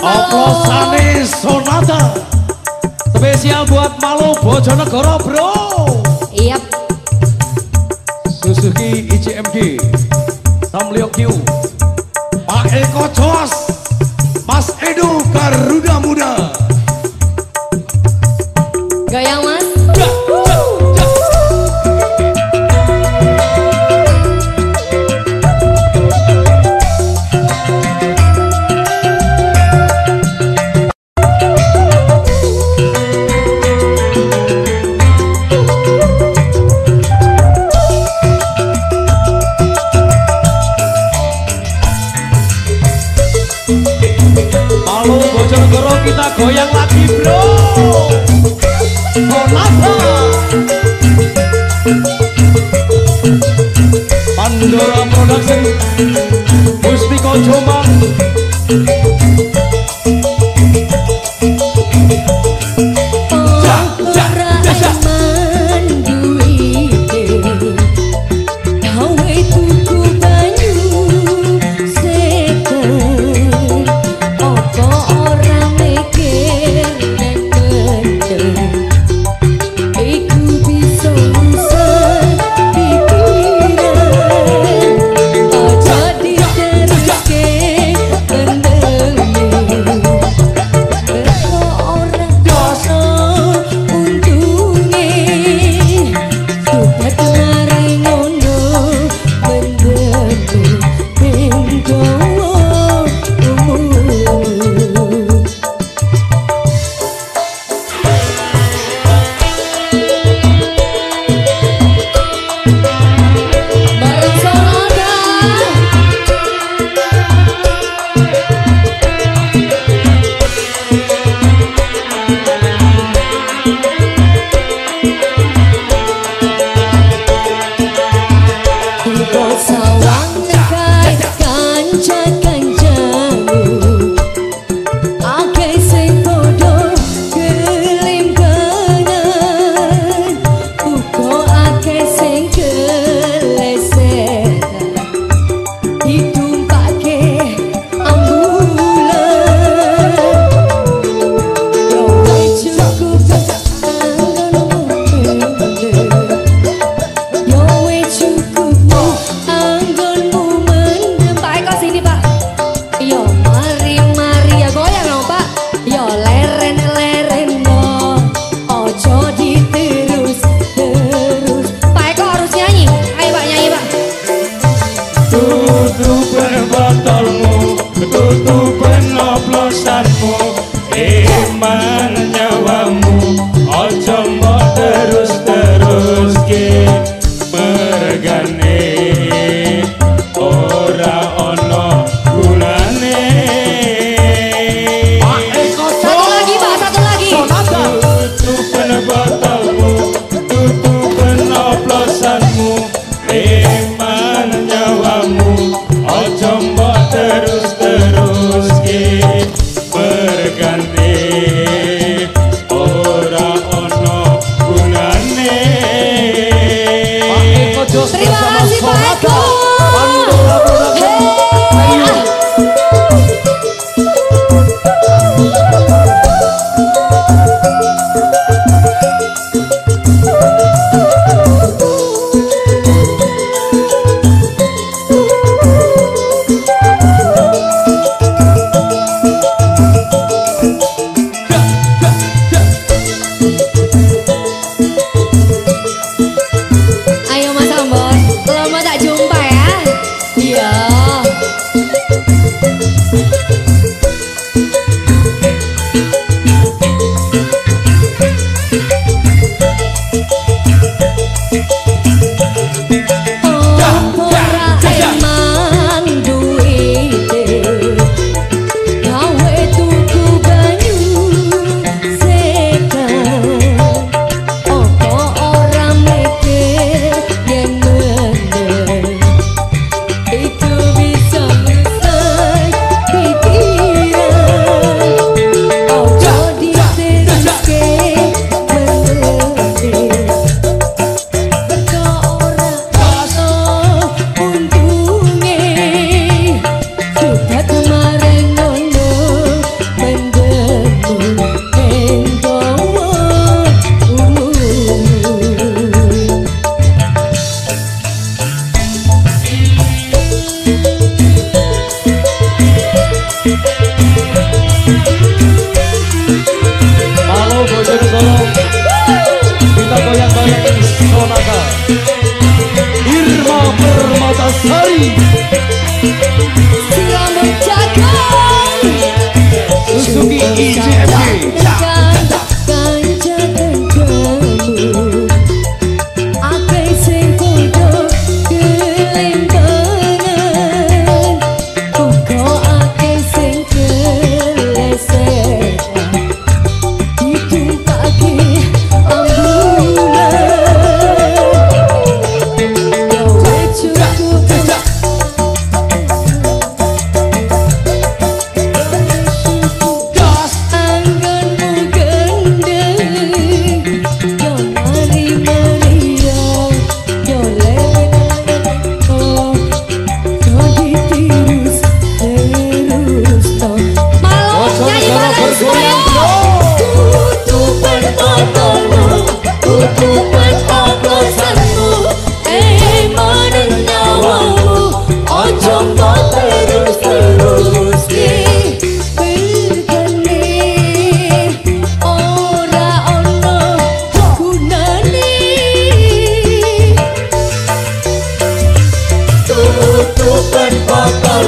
Oplosane Sonata? Spesial buat Malu Bojonegoro bro. Iya. Suzuki ICMG Samlio Q Pak Eko Coas Mas Edo Garuda Muda. kita goyang lagi bro. Monasa Pandora Production Mustika Jomang iman nyawamu? Sorry. tupen bakal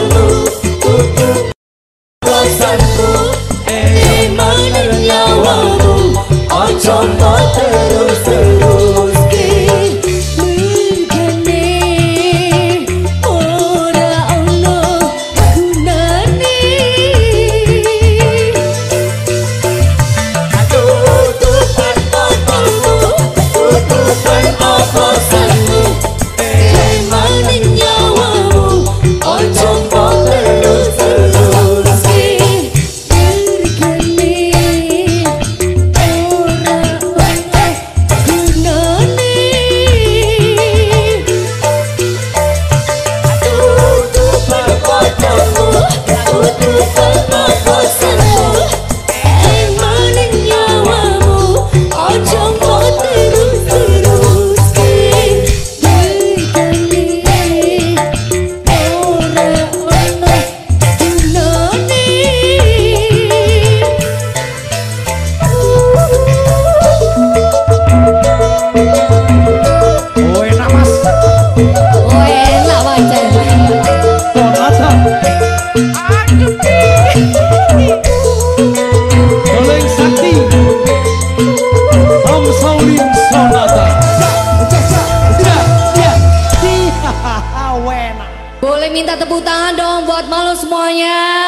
tepuk tangan dong buat malu semuanya.